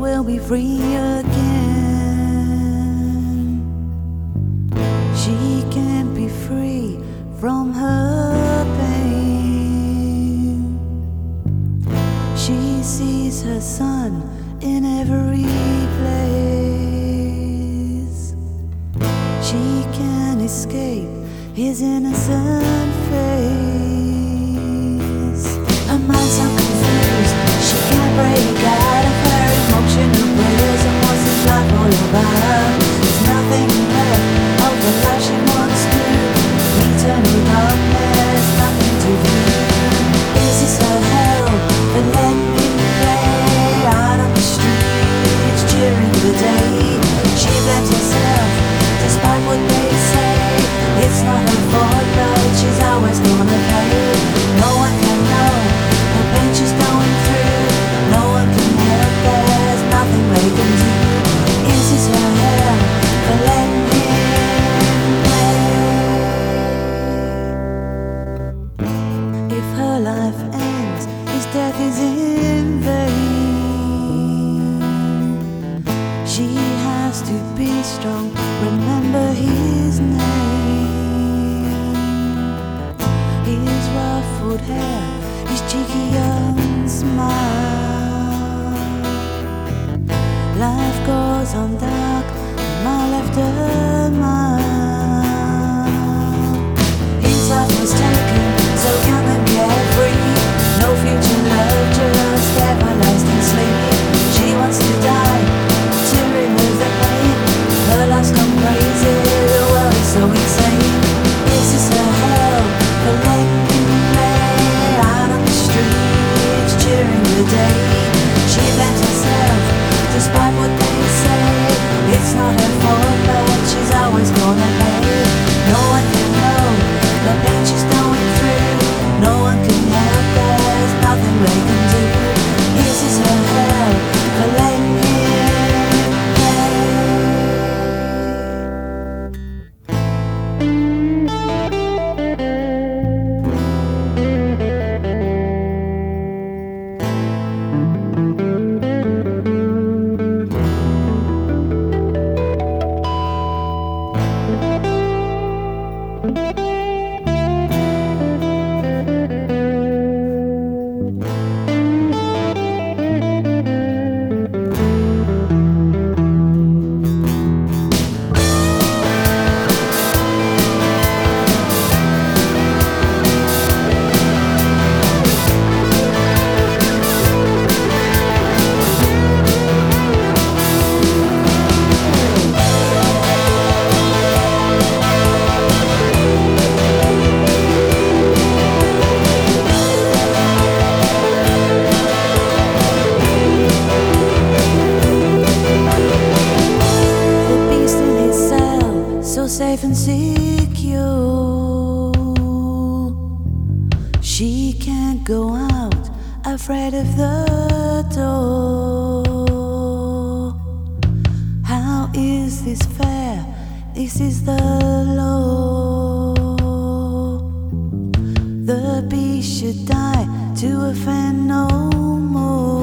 will be free again. She can't be free from her pain. She sees her son in every place. She can't escape his innocent face. What they say. It's not her fault, she's always gonna pay. No one can know the pain she's going through. No one can help. There's nothing they can do. Is this her hell? But let me play. If her life ends, his death is in vain. She has to be strong, remember his name. His ruffled hair, his cheeky young The go out, afraid of the door. How is this fair? This is the law. The beast should die to offend no more.